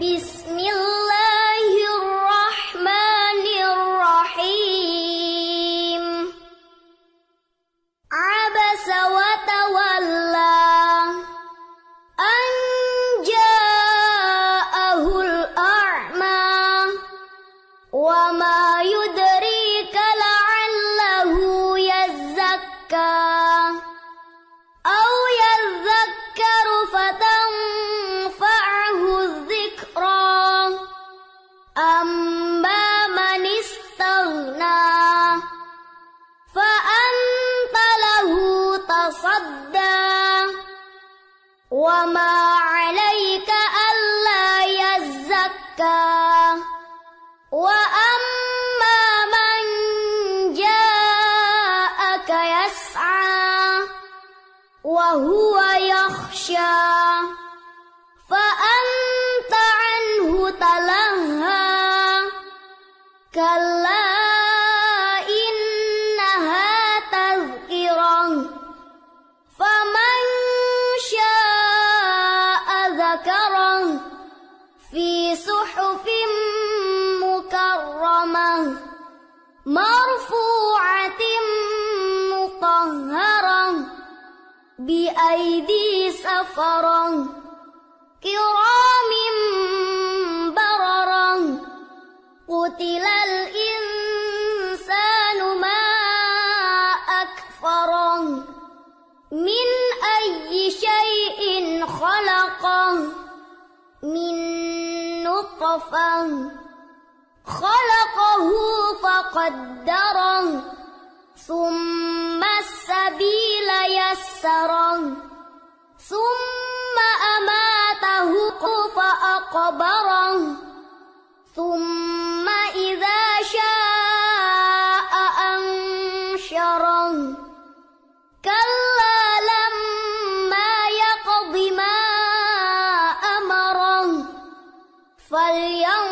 بسم الله تصدى وما عليك ألا يزكى. وأما من جاءك يسعى. وهو يخشى. مرفوعة مطهرة بأيدي سفرة كرام بررة قتل الإنسان ما أكفره من أي شيء خلقه من نطفة خلقه فقدره ثم السبيل يسره ثم أماته فأقبره ثم إذا شاء أنشره. كلا لما يقض ما أمره فلينظر